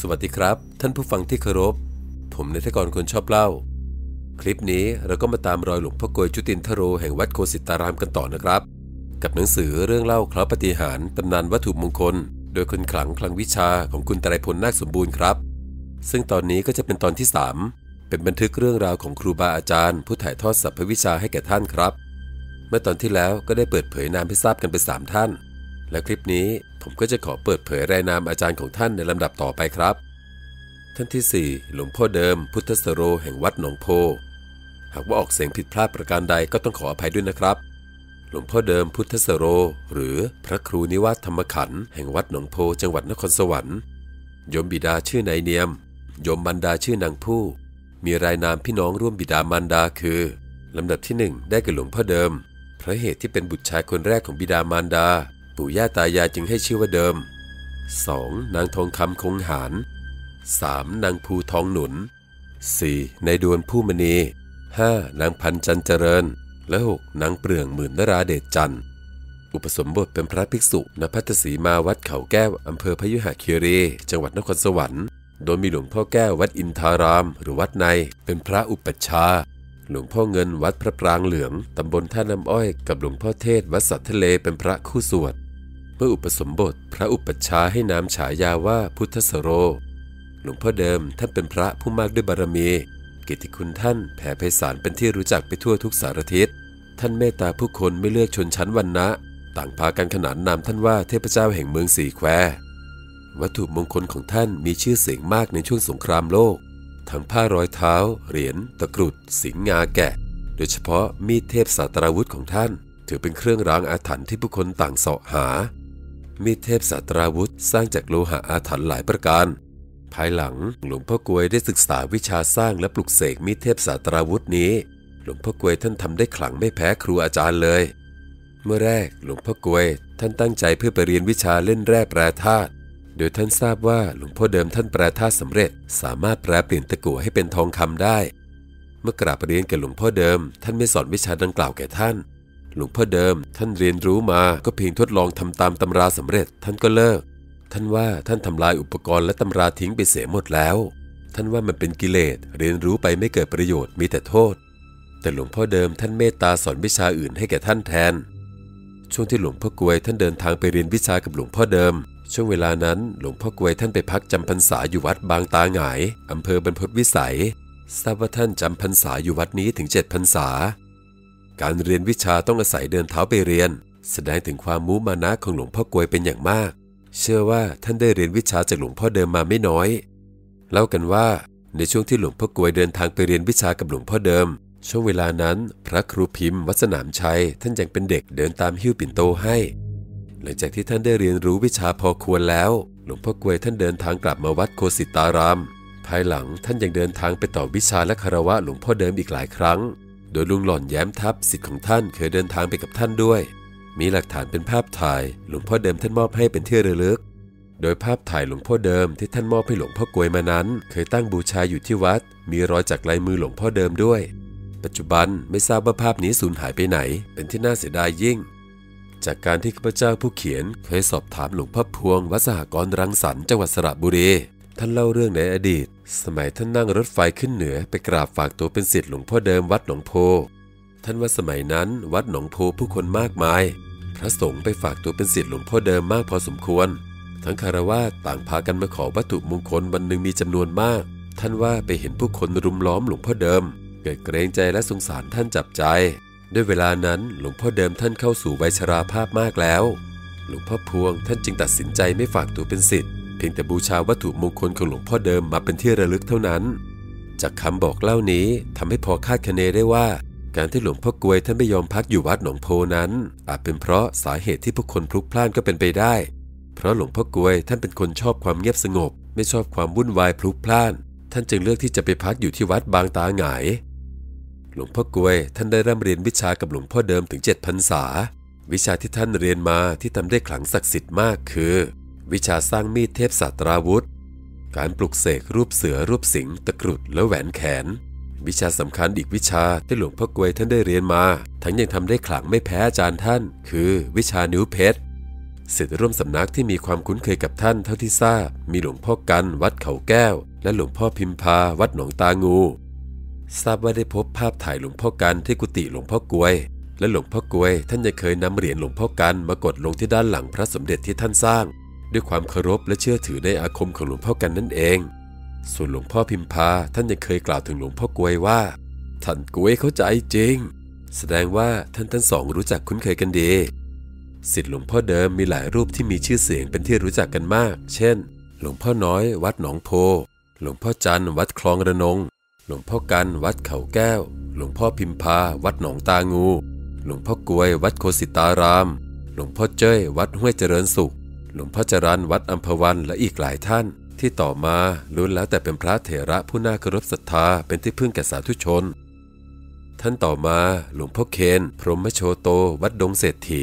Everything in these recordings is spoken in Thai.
สวัสดีครับ ท่านผู้ฟังที่เคารพ ผมนายทกรคนชอบเล่า คลิปนี้เราก็มาตามรอยหลวงพ่อกวยจุตินทโรแห่งวัดโคสิตารามกันต่อนะครับ กับหนังสือเรื่องเล่าคราปฏิหารตำนานวัตถุมงคล โดยคนขลังคลังวิชาของคุณตรพลนาคสมบูรณ์ครับ ซึ่งตอนนี้ก็จะเป็นตอนที่ 3 เป็นบันทึกเรื่องราวของครูบาอาจารย์ ผู้ถ่ายทอดสรรพวิชาให้แก่ท่านครับ เมื่อตอนที่แล้วก็ได้เปิดเผยนามให้ทราบกันไปสามท่าน และคลิปนี้ ผมก็จะขอเปิดเผยรายนามอาจารย์ของท่านในลำดับต่อไปครับ ท่านที่ 4 หลวงพ่อเดิม พุทธสโรแห่งวัดหนองโพ หากว่าออกเสียงผิดพลาดประการใดก็ต้องขออภัยด้วยนะครับ หลวงพ่อเดิมพุทธสโร หรือพระครูนิวัฒธรรมขันธ์แห่งวัดหนองโพ จังหวัดนครสวรรค์โยมบิดาชื่อนายเนียมโยมบรรดาชื่อนางผู้ มีรายนามพี่น้องร่วมบิดามารดาคือลำดับที่หนึ่งได้แก่หลวงพ่อเดิมเพราะเหตุที่เป็นบุตรชายคนแรกของบิดามารดา ปู่ย่าตายายจึงให้ชื่อว่าเดิม 2. นางทองคำคงหาร 3. นางภูทองหนุน 4. นายดวนผู้มณี 5. นางพันจันเจริญ และ 6. นางเปลืองหมื่นนราเดชจันทร์อุปสมบทเป็นพระภิกษุณพัทสีมาวัดเขาแก้ว อำเภอพยุหคีรี จังหวัดนครสวรรค์ โดยมีหลวงพ่อแก้ววัดอินทาราม หรือวัดใน เป็นพระอุปัชฌาย์หลวงพ่อเงินวัดพระปรางเหลือง ตำบลท่าน้ำอ้อย กับหลวงพ่อเทศวัดสัตทะเลเป็นพระคู่สวด เมื่ออุปสมบทพระอุปัชฌาย์ให้นามฉายาว่าพุทธสโร หลวงพ่อเดิมท่านเป็นพระผู้มากด้วยบารมี กิตติคุณท่านแผ่ไพศาลเป็นที่รู้จักไปทั่วทุกสารทิศ ท่านเมตตาผู้คนไม่เลือกชนชั้นวรรณะ ต่างพากันขนานนามท่านว่าเทพเจ้าแห่งเมืองสี่แคววัตถุมงคลของท่านมีชื่อเสียงมากในช่วงสงครามโลก ทั้งผ้าร้อยเท้า เหรียญ ตะกรุด สิงงาแกะ โดยเฉพาะมีดเทพสาตราวุธของท่าน ถือเป็นเครื่องรางอาถรรพ์ที่ผู้คนต่างเสาะหา มีดเทพสาตราวุธสร้างจากโลหะอาถรรพ์หลายประการ ภายหลังหลวงพ่อกวยได้ศึกษาวิชาสร้างและปลุกเสกมีดเทพสาตราวุธนี้ หลวงพ่อกวยท่านทำได้ขลังไม่แพ้ครูอาจารย์เลย เมื่อแรกหลวงพ่อกวยท่านตั้งใจเพื่อไปเรียนวิชาเล่นแร่แปรธาตุโดยท่านทราบว่าหลวงพ่อเดิมท่านแปรธาตุสำเร็จ สามารถแปรเปลี่ยนตะกั่วให้เป็นทองคำได้ เมื่อกราบเรียนกับหลวงพ่อเดิม ท่านไม่สอนวิชาดังกล่าวแก่ท่าน หลวงพ่อเดิม ท่านเรียนรู้มาก็เพียงทดลองทำตามตำราสำเร็จ ท่านก็เลิก ท่านว่าท่านทำลายอุปกรณ์และตำราทิ้งไปเสียหมดแล้ว ท่านว่ามันเป็นกิเลสเรียนรู้ไปไม่เกิดประโยชน์มีแต่โทษ แต่หลวงพ่อเดิมท่านเมตตาสอนวิชาอื่นให้แก่ท่านแทน ช่วงที่หลวงพ่อกวยท่านเดินทางไปเรียนวิชากับหลวงพ่อเดิม ช่วงเวลานั้นหลวงพ่อกวยท่านไปพักจำพรรษาอยู่วัดบางตาหงายอำเภอบรรพตวิสัยทราบว่าท่านจำพรรษาอยู่วัดนี้ถึงเจ็ดพรรษา การเรียนวิชาต้องอาศัยเดินเท้าไปเรียน แสดงถึงความมุมานะของหลวงพ่อกวยเป็นอย่างมาก เชื่อว่าท่านได้เรียนวิชาจากหลวงพ่อเดิมมาไม่น้อย เล่ากันว่าในช่วงที่หลวงพ่อกวยเดินทางไปเรียนวิชากับหลวงพ่อเดิม ช่วงเวลานั้น พระครูพิมพ์วัดสนามชัย ท่านยังเป็นเด็กเดินตามหิ้วปิ่นโตให้ หลังจากที่ท่านได้เรียนรู้วิชาพอควรแล้ว หลวงพ่อกวยท่านเดินทางกลับมาวัดโคสิตาราม ภายหลังท่านยังเดินทางไปต่อวิชาและคารวะหลวงพ่อเดิมอีกหลายครั้ง โดยลุงหล่อนแย้มทัพสิทธิ์ของท่านเคยเดินทางไปกับท่านด้วย มีหลักฐานเป็นภาพถ่ายหลวงพ่อเดิมท่านมอบให้เป็นที่ระลึก โดยภาพถ่ายหลวงพ่อเดิมที่ท่านมอบให้หลวงพ่อกวยมานั้น เคยตั้งบูชาอยู่ที่วัด มีรอยจากลายมือหลวงพ่อเดิมด้วย ปัจจุบันไม่ทราบว่าภาพนี้สูญหายไปไหน เป็นที่น่าเสียดายยิ่ง จากการที่ข้าพเจ้าผู้เขียนเคยสอบถามหลวงพ่อพวงวัดสหกรณ์รังสรรค์จังหวัดสระบุรีท่านเล่าเรื่องในอดีต สมัยท่านนั่งรถไฟขึ้นเหนือไปกราบฝากตัวเป็นศิษย์หลวงพ่อเดิมวัดหนองโพ ท่านว่าสมัยนั้นวัดหนองโพผู้คนมากมาย พระสงฆ์ไปฝากตัวเป็นศิษย์หลวงพ่อเดิมมากพอสมควร ทั้งคารวะต่างพากันมาขอวัตถุมงคลวันหนึ่งมีจำนวนมาก ท่านว่าไปเห็นผู้คนรุมล้อมหลวงพ่อเดิม เกิดเกรงใจและสงสารท่านจับใจ ด้วยเวลานั้นหลวงพ่อเดิมท่านเข้าสู่วัยชราภาพมากแล้ว หลวงพ่อพวงท่านจึงตัดสินใจไม่ฝากตัวเป็นศิษย์ เพียงแต่บูชาวัตถุมงคลของหลวงพ่อเดิมมาเป็นที่ระลึกเท่านั้น จากคำบอกเล่านี้ทำให้พอคาดคะเนได้ว่า การที่หลวงพ่อกวยท่านไม่ยอมพักอยู่วัดหนองโพนั้น อาจเป็นเพราะสาเหตุที่ผู้คนพลุกพล่านก็เป็นไปได้ เพราะหลวงพ่อกวยท่านเป็นคนชอบความเงียบสงบ ไม่ชอบความวุ่นวายพลุกพล่าน ท่านจึงเลือกที่จะไปพักอยู่ที่วัดบางตาหงาย หลวงพ่อกวยท่านได้ร่ำเรียนวิชากับหลวงพ่อเดิมถึงเจ็ดพรรษา วิชาที่ท่านเรียนมาที่ทำได้ขลังศักดิ์สิทธิ์มากคือ วิชาสร้างมีดเทพศาสตราวุธ การปลุกเสกรูปเสือรูปสิงตะกรุดและแหวนแขน วิชาสำคัญอีกวิชาที่หลวงพ่อกวยท่านได้เรียนมา ทั้งยังทำได้ขลังไม่แพ้อาจารย์ท่าน คือวิชานิ้วเพชรศิษย์ร่วมสำนักที่มีความคุ้นเคยกับท่านเท่าที่ทราบ มีหลวงพ่อกันวัดเขาแก้ว และหลวงพ่อพิมพาวัดหนองตางู ทราบว่าได้พบภาพถ่ายหลวงพ่อกันที่กุฏิหลวงพ่อกวย และหลวงพ่อกวย ท่านยังเคยนำเหรียญหลวงพ่อกันมากดลงที่ด้านหลังพระสมเด็จที่ท่านสร้าง ด้วยความเคารพและเชื่อถือในอาคมของหลวงพ่อกันนั่นเอง ส่วนหลวงพ่อพิมพาท่านยังเคยกล่าวถึงหลวงพ่อกวยว่า ท่านกวยเข้าใจจริง แสดงว่าท่านทั้งสองรู้จักคุ้นเคยกันดีสิทธิหลวงพ่อเดิมมีหลายรูปที่มีชื่อเสียงเป็นที่รู้จักกันมาก เช่น หลวงพ่อน้อย วัดหนองโพ หลวงพ่อจันวัดคลองระนง หลวงพ่อกัน วัดเขาแก้ว หลวงพ่อพิมพา วัดหนองตางู หลวงพ่อกวย วัดโคสิตาราม หลวงพ่อเจ้ย วัดห้วยเจริญสุข หลวงพ่อจรันวัดอัมพวันและอีกหลายท่านที่ต่อมาล้วนแล้วแต่เป็นพระเถระผู้น่าเคารพศรัทธาเป็นที่พึ่งแก่สาธุชน ท่านต่อมาหลวงพ่อเคน พรหมโชโต วัดดงเศรษฐี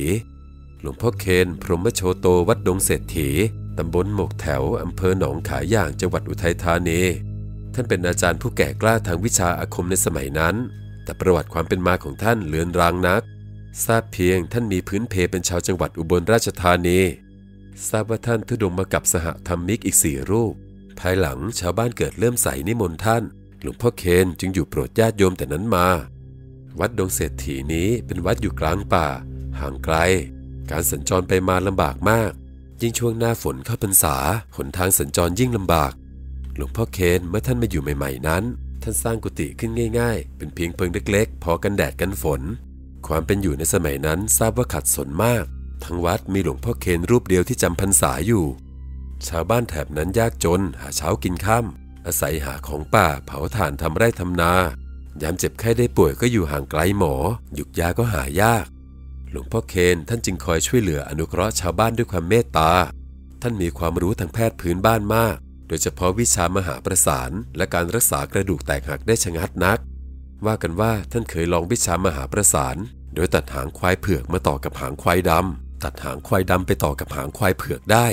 หลวงพ่อเคน พรหมโชโต วัดดงเศรษฐีตำบลหมกแถวอำเภอหนองขายอย่างจังหวัดอุทัยธานี ท่านเป็นอาจารย์ผู้แก่กล้าทางวิชาอาคมในสมัยนั้น แต่ประวัติความเป็นมาของท่านเลือนรางนัก ทราบเพียงท่านมีพื้นเพเป็นชาวจังหวัดอุบลราชธานี ทราบว่าท่านทุดงมากับสหธรรมิกอีกสี่รูป ภายหลังชาวบ้านเกิดเริ่มใส่นิมนต์ท่าน หลวงพ่อเคนจึงอยู่โปรดญาติโยมแต่นั้นมา วัดดงเศรษฐีนี้เป็นวัดอยู่กลางป่า ห่างไกล การสัญจรไปมาลำบากมาก ยิ่งช่วงหน้าฝนเข้าพรรษาหนทางสัญจรยิ่งลำบาก หลวงพ่อเคนเมื่อท่านมาอยู่ใหม่ ๆ นั้น ท่านสร้างกุฏิขึ้นง่าย ๆ เป็นเพียงเพิงเล็กๆ พอกันแดดกันฝน ความเป็นอยู่ในสมัยนั้นทราบว่าขัดสนมาก ทั้งวัดมีหลวงพ่อเคนรูปเดียวที่จำพรรษาอยู่ ชาวบ้านแถบนั้นยากจนหาเช้ากินข้าอาศัยหาของป่าเผาถ่านทำไร่ทำนายามเจ็บไข้ได้ป่วยก็อยู่ห่างไกลหมอ หยุกยาก็หายาก หลวงพ่อเคนท่านจึงคอยช่วยเหลืออนุเคราะห์ชาวบ้านด้วยความเมตตา ท่านมีความรู้ทางแพทย์พื้นบ้านมาก โดยเฉพาะวิชามหาประสาน และการรักษากระดูกแตกหักได้ชะงัดนัก ว่ากันว่าท่านเคยลองวิชามหาประสาน โดยตัดหางควายเผือกมาต่อกับหางควายดำ ตัดหางควายดำไปต่อกับหางควายเผือกได้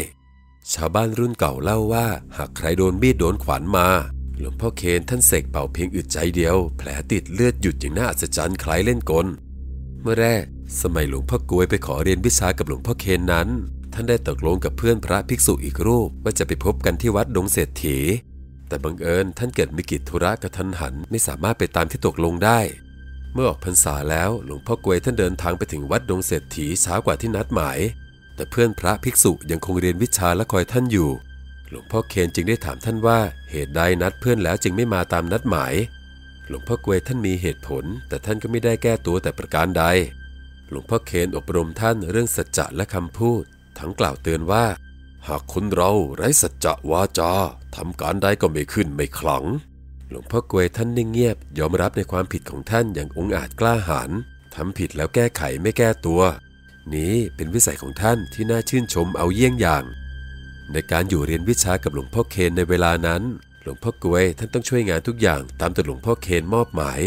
ชาวบ้านรุ่นเก่าเล่าว่า หากใครโดนมีดโดนขวานมาหลวงพ่อเคนท่านเสกเป่าเพียงอึดใจเดียว แผลติดเลือดหยุดอย่างน่าอัศจรรย์คล้ายเล่นกล เมื่อแรก สมัยหลวงพ่อกวยไปขอเรียนวิชากับหลวงพ่อเคนนั้น ท่านได้ตกลงกับเพื่อนพระภิกษุอีกรูปว่าจะไปพบกันที่วัดดงเศรษฐี แต่บังเอิญท่านเกิดมีกิจธุระกระทันหันไม่สามารถไปตามที่ตกลงได้ เมื่อออกพรรษาแล้วหลวงพ่อกวยท่านเดินทางไปถึงวัดดงเศรษฐีช้ากว่าที่นัดหมาย แต่เพื่อนพระภิกษุยังคงเรียนวิชาและคอยท่านอยู่ หลวงพ่อเคนจึงได้ถามท่านว่าเหตุใดนัดเพื่อนแล้วจึงไม่มาตามนัดหมาย หลวงพ่อกวยท่านมีเหตุผล แต่ท่านก็ไม่ได้แก้ตัวแต่ประการใด หลวงพ่อเคนอบรมท่านเรื่องสัจจะและคำพูด ทั้งกล่าวเตือนว่า หากคนเราไร้สัจจะวาจาทำการใดก็ไม่ขึ้นไม่ขลัง หลวงพ่อกวยท่านนิ่งเงียบ ยอมรับในความผิดของท่านอย่างองอาจกล้าหาญทำผิดแล้วแก้ไขไม่แก้ตัว นี้เป็นวิสัยของท่านที่น่าชื่นชมเอาเยี่ยงอย่าง ในการอยู่เรียนวิชากับหลวงพ่อเคนในเวลานั้น หลวงพ่อกวยท่านต้องช่วยงานทุกอย่างตามแต่หลวงพ่อเคนมอบหมาย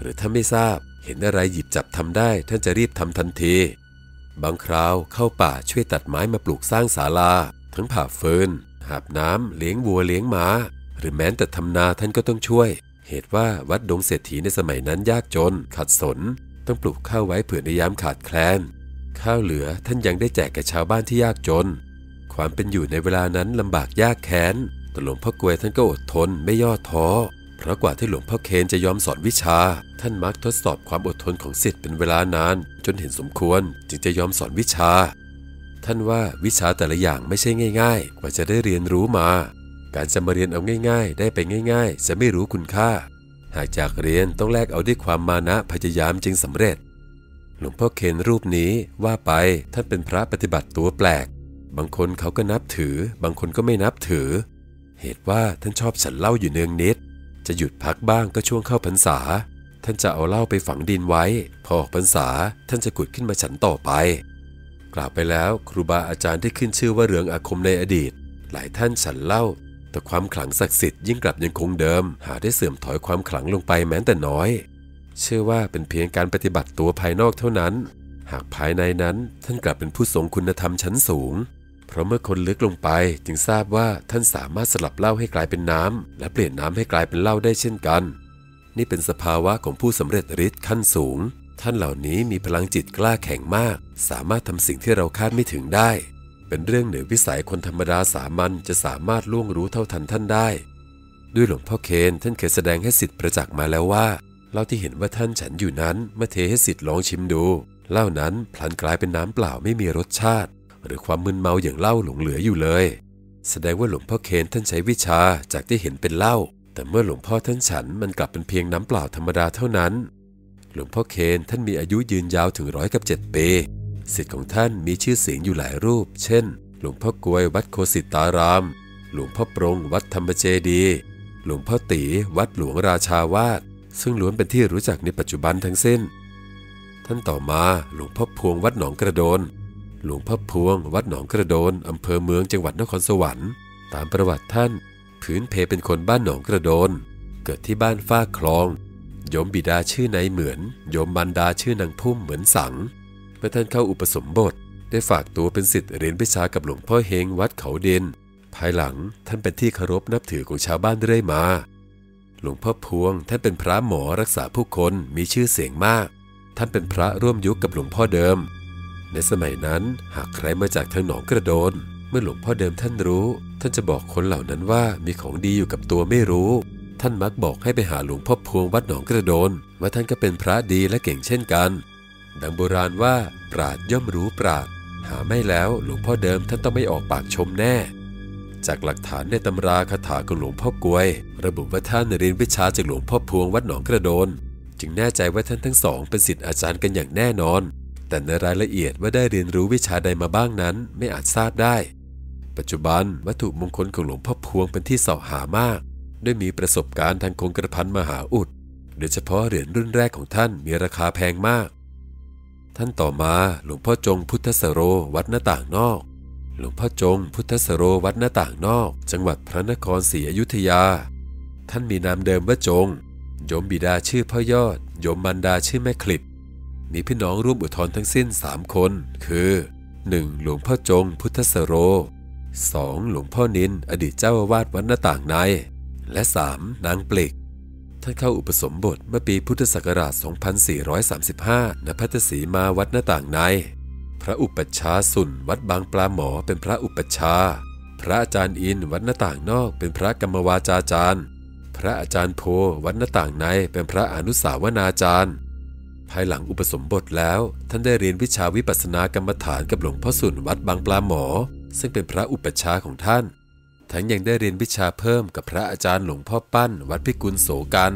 หรือถ้าไม่ทราบเห็นอะไรหยิบจับทำได้ ท่านจะรีบทำทันที บางคราวเข้าป่าช่วยตัดไม้มาปลูกสร้างศาลา ทั้งผ่าเฟินหาบน้ำเลี้ยงวัวเลี้ยงม้า หรือแม้แต่ทำนาท่านก็ต้องช่วย เหตุว่าวัดดงเศรษฐีในสมัยนั้นยากจน ขัดสน ต้องปลูกข้าวไว้เผื่อในยามขาดแคลน ข้าวเหลือท่านยังได้แจกแก่ชาวบ้านที่ยากจน ความเป็นอยู่ในเวลานั้นลำบากยากแค้นแต่หลวงพ่อกวยท่านก็อดทนไม่ย่อท้อ เพราะกว่าที่หลวงพ่อเคนจะยอมสอนวิชา ท่านมักทดสอบความอดทนของศิษย์เป็นเวลานาน จนเห็นสมควรจึงจะยอมสอนวิชา ท่านว่าวิชาแต่ละอย่างไม่ใช่ง่าย ๆ กว่าจะได้เรียนรู้มา การจะมาเรียนเอาง่าย ๆ ได้ไปง่าย ๆ จะไม่รู้คุณค่า หากจากเรียนต้องแลกเอาด้วยความมานะพยายามจึงสำเร็จ หลวงพ่อเคนรูปนี้ว่าไปท่านเป็นพระปฏิบัติตัวแปลก บางคนเขาก็นับถือ บางคนก็ไม่นับถือ เหตุว่าท่านชอบฉันเหล้าอยู่เนืองนิด จะหยุดพักบ้างก็ช่วงเข้าพรรษา ท่านจะเอาเหล้าไปฝังดินไว้ พอออกพรรษาท่านจะกุดขึ้นมาฉันต่อไป กล่าวไปแล้วครูบาอาจารย์ที่ขึ้นชื่อว่าเรืองอาคมในอดีต หลายท่านฉันเหล้า แต่ความขลังศักดิ์สิทธิ์ยิ่งกลับยังคงเดิม หาได้เสื่อมถอยความขลังลงไปแม้แต่น้อย เชื่อว่าเป็นเพียงการปฏิบัติตัวภายนอกเท่านั้น หากภายในนั้นท่านกลับเป็นผู้ทรงคุณธรรมชั้นสูง เพราะเมื่อคนลึกลงไปจึงทราบว่าท่านสามารถสลับเหล้าให้กลายเป็นน้ำและเปลี่ยนน้ำให้กลายเป็นเหล้าได้เช่นกัน นี่เป็นสภาวะของผู้สำเร็จฤทธิ์ขั้นสูง ท่านเหล่านี้มีพลังจิตกล้าแข็งมาก สามารถทำสิ่งที่เราคาดไม่ถึงได้ เป็นเรื่องเหนือวิสัยคนธรรมดาสามัญจะสามารถล่วงรู้เท่าทันท่านได้ ด้วยหลวงพ่อเคนท่านเคยแสดงให้สิทธิ์ประจักษ์มาแล้วว่าเหล้าที่เห็นว่าท่านฉันอยู่นั้นเมื่อเทให้สิทธิ์ลองชิมดูเหล้านั้นพลันกลายเป็นน้ำเปล่าไม่มีรสชาติ หรือความมึนเมาอย่างเหล้าหลงเหลืออยู่เลย แสดงว่าหลวงพ่อเคนท่านใช้วิชาจากที่เห็นเป็นเหล้าแต่เมื่อหลวงพ่อท่านฉันมันกลับเป็นเพียงน้ำเปล่าธรรมดาเท่านั้น หลวงพ่อเคนท่านมีอายุยืนยาวถึงร้อยกับเจ็ดปี สิทธิ์ของท่านมีชื่อเสียงอยู่หลายรูป เช่น หลวงพ่อกวยวัดโคสิตาราม หลวงพ่อปรงวัดธรรมเจดี หลวงพ่อตีวัดหลวงราชาวาสซึ่งล้วนเป็นที่รู้จักในปัจจุบันทั้งสิ้น ท่านต่อมาหลวงพ่อพวงวัดหนองกระโดน หลวงพ่อพวงวัดหนองกระโดนอำเภอเมืองจังหวัดนครสวรรค์ ตามประวัติท่านพื้นเพเป็นคนบ้านหนองกระโดน เกิดที่บ้านฟ้าคลองโยมบิดาชื่อนายเหมือนโยมบรรดาชื่อนางพุ่มเหมือนสัง เมื่อท่านเข้าอุปสมบท ได้ฝากตัวเป็นศิษย์เรียนวิชากับหลวงพ่อเฮงวัดเขาเด่นภายหลังท่านเป็นที่เคารพนับถือของชาวบ้านเรื่อยมา หลวงพ่อพวงท่านเป็นพระหมอรักษาผู้คนมีชื่อเสียงมาก ท่านเป็นพระร่วมยุคกับหลวงพ่อเดิม ในสมัยนั้นหากใครมาจากทางหนองกระโดน เมื่อหลวงพ่อเดิมท่านรู้ ท่านจะบอกคนเหล่านั้นว่ามีของดีอยู่กับตัวไม่รู้ ท่านมักบอกให้ไปหาหลวงพ่อพวงวัดหนองกระโดนว่าท่านก็เป็นพระดีและเก่งเช่นกัน ดังโบราณว่าปราดย่อมรู้ปราด หาไม่แล้วหลวงพ่อเดิมท่านต้องไม่ออกปากชมแน่ จากหลักฐานในตำราคาถาของหลวงพ่อกวย ระบุว่าท่านเรียนวิชาจากหลวงพ่อพวงวัดหนองกระโดน จึงแน่ใจว่าท่านทั้งสองเป็นศิษย์อาจารย์กันอย่างแน่นอน แต่ในรายละเอียดว่าได้เรียนรู้วิชาใดมาบ้างนั้นไม่อาจทราบได้ ปัจจุบันวัตถุมงคลของหลวงพ่อพวงเป็นที่เสาะหามากด้วยมีประสบการณ์ทางคงกระพันมหาอุดโดยเฉพาะเหรียญรุ่นแรกของท่านมีราคาแพงมาก ท่านต่อมาหลวงพ่อจงพุทธสโรวัดหน้าต่างนอก หลวงพ่อจงพุทธสโรวัดหน้าต่างนอก จังหวัดพระนครศรีอยุธยา ท่านมีนามเดิมว่าจงโยมบิดาชื่อพ่อยอดโยมมันดาชื่อแม่คลิบมีพี่น้องร่วมอุทธรทั้งสิ้น 3 คน คือ 1. หลวงพ่อจงพุทธสโร 2. หลวงพ่อนินอดีตเจ้าอาวาสวัดหน้าต่างใน และ 3. นางปลิก ท่านเข้าอุปสมบทเมื่อปีพุทธศักราช 2435 ณ พัทสีมาวัดหน้าต่างใน พระอุปัชฌาย์สุนวัดบางปลาหมอเป็นพระอุปัชฌาย์พระอาจารย์อินวัดหน้าต่างนอกเป็นพระกรรมวาจาจารย์ พระอาจารย์โพวัดหน้าต่างในเป็นพระอนุสาวนาจารย์ ภายหลังอุปสมบทแล้วท่านได้เรียนวิชาวิปัสสนากรรมฐานกับหลวงพ่อสุนวัดบางปลาหมอ ซึ่งเป็นพระอุปัชฌาย์ของท่าน ทั้งยังได้เรียนวิชาเพิ่มกับพระอาจารย์หลวงพ่อปั้น วัดพิกุลโสกัน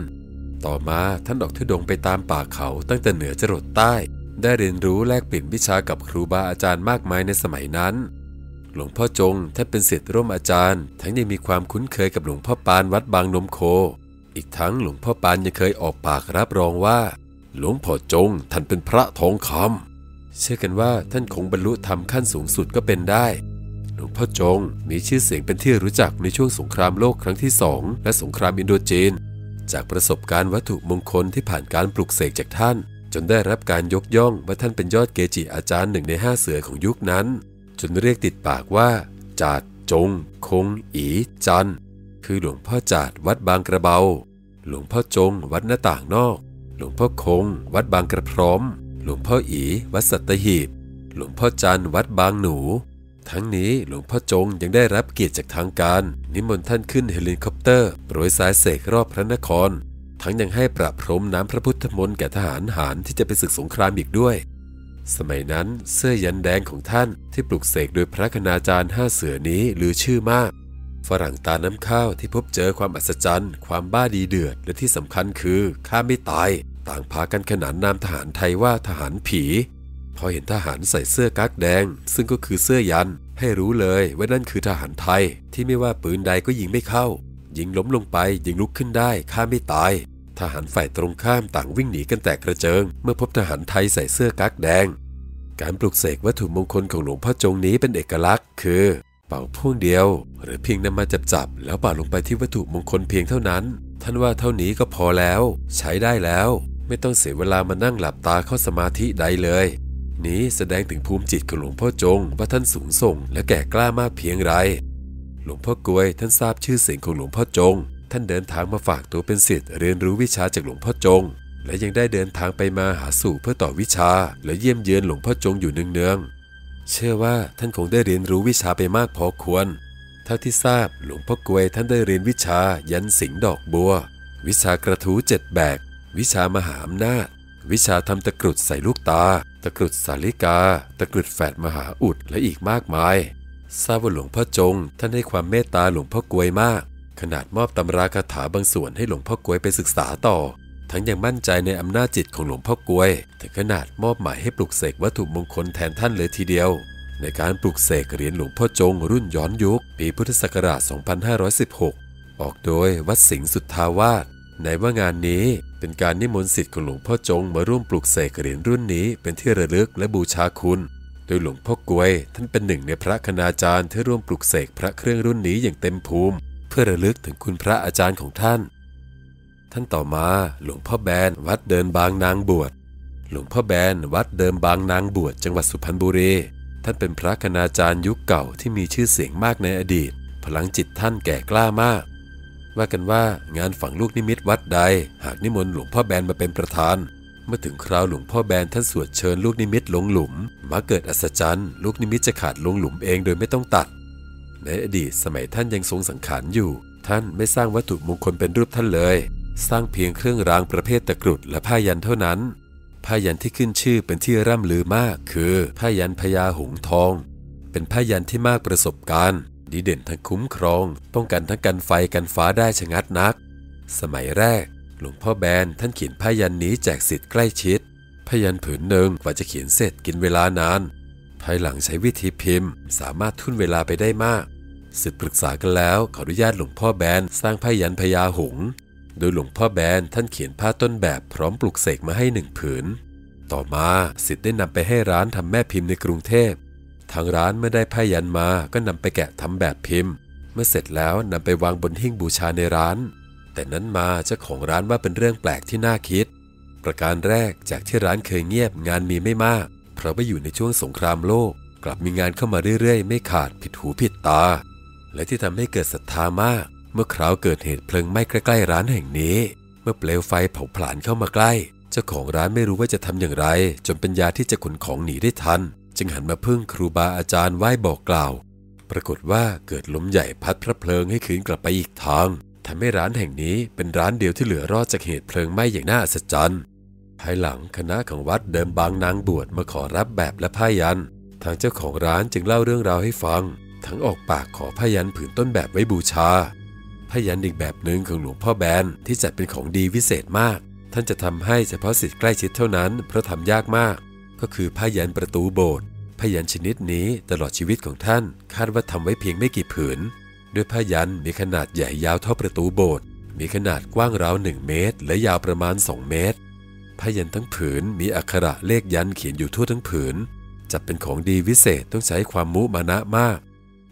ต่อมาท่านออกทุดงไปตามป่าเขาตั้งแต่เหนือจรดใต้ ได้เรียนรู้แลกเปลี่ยนวิชากับครูบาอาจารย์มากมายในสมัยนั้น หลวงพ่อจงท่านเป็นศิษย์ร่วมอาจารย์ ทั้งยังมีความคุ้นเคยกับหลวงพ่อปานวัดบางนมโค อีกทั้งหลวงพ่อปานยังเคยออกปากรับรองว่า หลวงพ่อจงท่านเป็นพระทองคำเชื่อกันว่าท่านคงบรรลุธรรมขั้นสูงสุดก็เป็นได้ ลวงพ่อจง มีชื่อเสียงเป็นที่รู้จักในช่วงสงครามโลกครั้งที่สองและสงครามอินโดจีน จากประสบการณ์วัตถุมงคลที่ผ่านการปลุกเสกจากท่าน จนได้รับการยกย่องว่าท่านเป็นยอดเกจิอาจารย์หนึ่งในห้าเสือของยุคนั้น จนเรียกติดปากว่า จาดจง คง อี จันคือหลวงพ่อจาดวัดบางกระเบา หลวงพ่อจง วัดหน้าต่างนอก หลวงพ่อคง วัดบางกระพร้อม หลวงพ่ออี๋ วัดสัตหีบ หลวงพ่อจันวัดบางหนู ทั้งนี้หลวงพ่อจงยังได้รับเกียรติจากทางการ นิมนต์ท่านขึ้นเฮลิคอปเตอร์โปรยทรายเสกรอบพระนคร ทั้งยังให้ประพรมน้ำพระพุทธมนต์แก่ทหารหาญที่จะไปศึกสงครามอีกด้วย สมัยนั้นเสื้อยันต์แดงของท่านที่ปลุกเสกโดยพระคณาจารย์ห้าเสือนี้ลือชื่อมาก ฝรั่งตาน้ำข้าวที่พบเจอความอัศจรรย์ ความบ้าดีเดือดและที่สำคัญคือข้าไม่ตาย ต่างพากันขนานนามทหารไทยว่าทหารผี พอเห็นทหารใส่เสื้อกั๊กแดง ซึ่งก็คือเสื้อยัน ให้รู้เลยว่านั่นคือทหารไทย ที่ไม่ว่าปืนใดก็ยิงไม่เข้า ยิงล้มลงไปยิงลุกขึ้นได้ข้าไม่ตาย ทหารฝ่ายตรงข้ามต่างวิ่งหนีกันแตกกระเจิง เมื่อพบทหารไทยใส่เสื้อกั๊กแดง การปลุกเสกวัตถุมงคลของหลวงพ่อจงนี้เป็นเอกลักษณ์ คือ เป่าพ่วงเดียว หรือเพียงนำมาจับจับแล้วเป่าลงไปที่วัตถุมงคลเพียงเท่านั้น ท่านว่าเท่านี้ก็พอแล้ว ใช้ได้แล้ว ไม่ต้องเสียเวลามานั่งหลับตาเข้าสมาธิใดเลย นี้แสดงถึงภูมิจิตของหลวงพ่อจงว่าท่านสูงส่งและแก่กล้ามากเพียงไร หลวงพ่อกวยท่านทราบชื่อเสียงของหลวงพ่อจง ท่านเดินทางมาฝากตัวเป็นศิษย์เรียนรู้วิชาจากหลวงพ่อจง และยังได้เดินทางไปมาหาสู่เพื่อต่อวิชา และเยี่ยมเยือนหลวงพ่อจงอยู่เนืองๆเชื่อว่าท่านคงได้เรียนรู้วิชาไปมากพอควร เท่าที่ทราบหลวงพ่อกวยท่านได้เรียนวิชา ยันสิงดอกบัว วิชากระทูเจ็ดแบก วิชามหาอำนาจ วิชาทำตะกรุดใส่ลูกตา ตะกรุดสาลิกา ตะกรุดแฝดมหาอุดและอีกมากมาย ทราบว่าหลวงพ่อจง ท่านให้ความเมตตาหลวงพ่อกวยมาก ขนาดมอบตำราคาถาบางส่วนให้หลวงพ่อกวยไปศึกษาต่อ ทั้งยังมั่นใจในอำนาจจิตของหลวงพ่อกวย ถึงขนาดมอบหมายให้ปลุกเสกวัตถุมงคลแทนท่านเลยทีเดียว ในการปลุกเสกเหรียญหลวงพ่อจง รุ่นย้อนยุค ปีพุทธศักราช 2516 ออกโดยวัดสิงห์สุทธาวาส ในว่างานนี้เป็นการนิมนต์สิทธิ์ของหลวงพ่อจงมาร่วมปลุกเสกเหรียญรุ่นนี้เป็นที่ระลึกและบูชาคุณ โดยหลวงพ่อกวย ท่านเป็นหนึ่งในพระคณาจารย์ที่ร่วมปลุกเสกพระเครื่องรุ่นนี้อย่างเต็มภูมิ เพื่อระลึกถึงคุณพระอาจารย์ของท่าน ท่านต่อมาหลวงพ่อแบนวัดเดินบางนางบวช หลวงพ่อแบนวัดเดิมบางนางบวชจังหวัดสุพรรณบุรีท่านเป็นพระคณาจารย์ยุคเก่าที่มีชื่อเสียงมากในอดีต พลังจิตท่านแก่กล้ามาก ว่ากันว่างานฝังลูกนิมิตวัดใด หากนิมนต์หลวงพ่อแบนมาเป็นประธาน เมื่อถึงคราวหลวงพ่อแบนท่านสวดเชิญลูกนิมิตลงหลุมมาเกิดอัศจรรย์ ลูกนิมิตจะขาดลงหลุมเองโดยไม่ต้องตัด ในอดีตสมัยท่านยังทรงสังขารอยู่ ท่านไม่สร้างวัตถุมงคลเป็นรูปท่านเลย สร้างเพียงเครื่องรางประเภทตะกรุดและผ้ายันเท่านั้นผ้ายันที่ขึ้นชื่อเป็นที่ร่ำลือมากคือผ้ายันพญาหงทอง เป็นผ้ายันที่มากประสบการณ์ ดีเด่นทั้งคุ้มครอง ป้องกันทั้งกันไฟกันฟ้าได้ชะงัดนัก สมัยแรก หลวงพ่อแบนท่านเขียนผ้ายันนี้แจกสิทธิ์ใกล้ชิดผ้ายันผืนหนึ่งกว่าจะเขียนเสร็จกินเวลานาน ภายหลังใช้วิธีพิมพ์ สามารถทุ่นเวลาไปได้มากสืบปรึกษากันแล้วขออนุญาตหลวงพ่อแบนสร้างผ้ายันพญาหงโดยหลวงพ่อแบนท่านเขียนผ้าต้นแบบพร้อมปลุกเสกมาให้หนึ่งผืน ต่อมาสิทธิ์ได้นำไปให้ร้านทำแม่พิมพ์ในกรุงเทพ ทางร้านเมื่อได้ผ้ายันมาก็นำไปแกะทำแบบพิมพ์ เมื่อเสร็จแล้วนำไปวางบนหิ้งบูชาในร้าน แต่นั้นมาเจ้าของร้านว่าเป็นเรื่องแปลกที่น่าคิด ประการแรกจากที่ร้านเคยเงียบงานมีไม่มาก เพราะว่าอยู่ในช่วงสงครามโลก กลับมีงานเข้ามาเรื่อยๆ ไม่ขาดผิดหูผิดตา และที่ทำให้เกิดศรัทธามาก เมื่อคราวเกิดเหตุเพลิงไหม้ใกล้ๆร้านแห่งนี้ เมื่อเปลวไฟเผาผลาญเข้ามาใกล้ เจ้าของร้านไม่รู้ว่าจะทำอย่างไร จนเป็นยาที่จะขนของหนีได้ทัน จึงหันมาพึ่งครูบาอาจารย์ไหว้บอกกล่าว ปรากฏว่าเกิดลมใหญ่พัดพระเพลิงให้คืนกลับไปอีกทางทำให้ร้านแห่งนี้เป็นร้านเดียวที่เหลือรอดจากเหตุเพลิงไหม้อย่างน่าอัศจรรย์ภายหลังคณะของวัดเดิมบางนางบวชมาขอรับแบบและผ้ายัน ทางเจ้าของร้านจึงเล่าเรื่องราวให้ฟัง ทั้งออกปากขอผ้ายันผืนต้นแบบไว้บูชาผ้ายันอีกแบบหนึ่งของหลวงพ่อแบนที่จัดเป็นของดีวิเศษมาก ท่านจะทำให้เฉพาะสิทธิ์ใกล้ชิดเท่านั้นเพราะทำยากมาก ก็คือผ้ายันประตูโบสถ์ ผ้ายันชนิดนี้ตลอดชีวิตของท่านคาดว่าทำไว้เพียงไม่กี่ผืน ด้วยผ้ายันมีขนาดใหญ่ยาวเท่าประตูโบสถ์มีขนาดกว้างราวหนึ่งเมตร และยาวประมาณ 2 เมตรผ้ายันทั้งผืนมีอักขระเลขยันเขียนอยู่ทั่วทั้งผืนจัดเป็นของดีวิเศษต้องใช้ความมุมานะมาก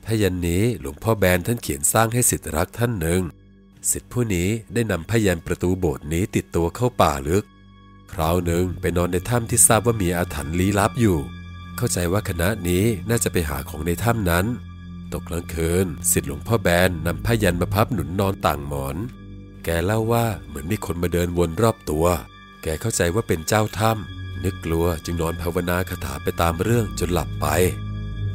ผ้ายันนี้หลวงพ่อแบนท่านเขียนสร้างให้สิทธิรักท่านหนึ่งสิทธิผู้นี้ได้นำผ้ายันประตูโบสถ์นี้ติดตัวเข้าป่าลึก คราวหนึ่งไปนอนในถ้ำที่ทราบว่ามีอาถรรพ์ลี้ลับอยู่ เข้าใจว่าคณะนี้น่าจะไปหาของในถ้ำนั้น ตกกลางคืนสิทธิหลวงพ่อแบนนำผ้ายันมาพับหนุนนอนต่างหมอน แกเล่าว่าเหมือนมีคนมาเดินวนรอบตัว แกเข้าใจว่าเป็นเจ้าถ้ำนึกกลัวจึงนอนภาวนาคาถาไปตามเรื่องจนหลับไป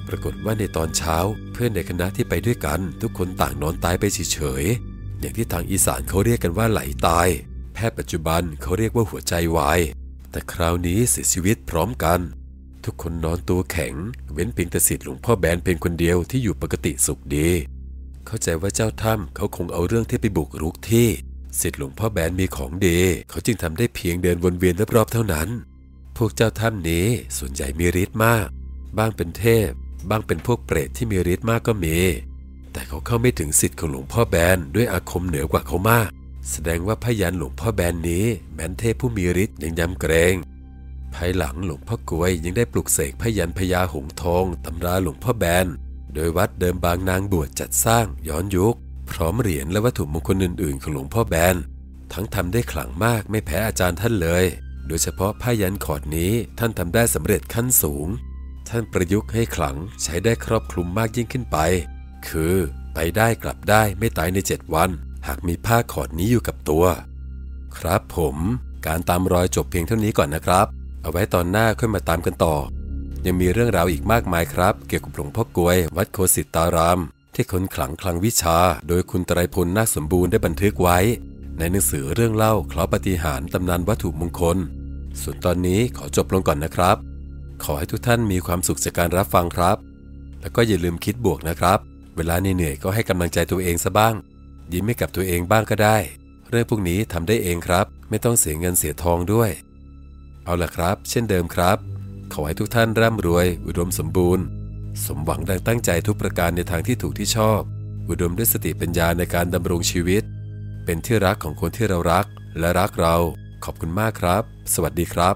ปรากฏว่าในตอนเช้าเพื่อนในคณะที่ไปด้วยกัน ทุกคนต่างนอนตายไปเฉยๆอย่างที่ทางอีสานเขาเรียกกันว่าไหลตาย แพทย์ปัจจุบันเขาเรียกว่าหัวใจวายแต่คราวนี้เสียชีวิตพร้อมกัน ทุกคนนอนตัวแข็ง เว้นเพียงแต่สิทธิ์หลวงพ่อแบนเพียงคนเดียวที่อยู่ปกติสุขดี เข้าใจว่าเจ้าถ้ำเขาคงเอาเรื่องที่ไปบุกรุกที่สิทธิ์หลวงพ่อแบนมีของดี เขาจึงทำได้เพียงเดินวนเวียนรอบๆเท่านั้น พวกเจ้าถ้ำนี้ส่วนใหญ่มีฤทธิ์มาก บ้างเป็นเทพ บ้างเป็นพวกเปรตที่มีฤทธิ์มากก็มี แต่เขาเข้าไม่ถึงสิทธิ์ของหลวงพ่อแบนด้วยอาคมเหนือกว่าเขามาก แสดงว่าพยันหลวงพ่อแบนนี้แม้นเทพผู้มีฤทธิ์ยังยำเกรง ภายหลังหลวงพ่อกวยยังได้ปลุกเสกพยันพญาหงส์ทองตำราหลวงพ่อแบน โดยวัดเดิมบางนางบวชจัดสร้างย้อนยุค พร้อมเหรียญและวัตถุมงคลอื่นๆ ของหลวงพ่อแบน ทั้งทำได้ขลังมากไม่แพ้อาจารย์ท่านเลย โดยเฉพาะผ้ายันขอดนี้ท่านทำได้สำเร็จขั้นสูง ท่านประยุกต์ให้ขลังใช้ได้ครอบคลุมมากยิ่งขึ้นไป คือไปได้กลับได้ไม่ตายใน 7 วัน หากมีผ้าขอดนี้อยู่กับตัว ครับผมการตามรอยจบเพียงเท่านี้ก่อนนะครับ เอาไว้ตอนหน้าค่อยมาตามกันต่อ ยังมีเรื่องราวอีกมากมายครับ เกี่ยวกับหลวงพ่อกลวย วัดโคสิตาราม ที่คนขลังคลังวิชา โดยคุณไตรพลนาคสมบูรณ์ได้บันทึกไว้ ในหนังสือเรื่องเล่าเคราะปฏิหารตำนานวัตถุมงคล ส่วนตอนนี้ขอจบลงก่อนนะครับ ขอให้ทุกท่านมีความสุขจากการรับฟังครับ แล้วก็อย่าลืมคิดบวกนะครับ เวลาเหนื่อยๆก็ให้กำลังใจตัวเองซะบ้าง ยิ้มให้กับตัวเองบ้างก็ได้ เรื่องพวกนี้ทำได้เองครับ ไม่ต้องเสียเงินเสียทองด้วย เอาล่ะครับ เช่นเดิมครับ ขอให้ทุกท่านร่ำรวย อุดมสมบูรณ์ สมหวังดังตั้งใจทุกประการในทางที่ถูกที่ชอบ อุดมด้วยสติปัญญาในการดำรงชีวิต เป็นที่รักของคนที่เรารักและรักเรา ขอบคุณมากครับ สวัสดีครับ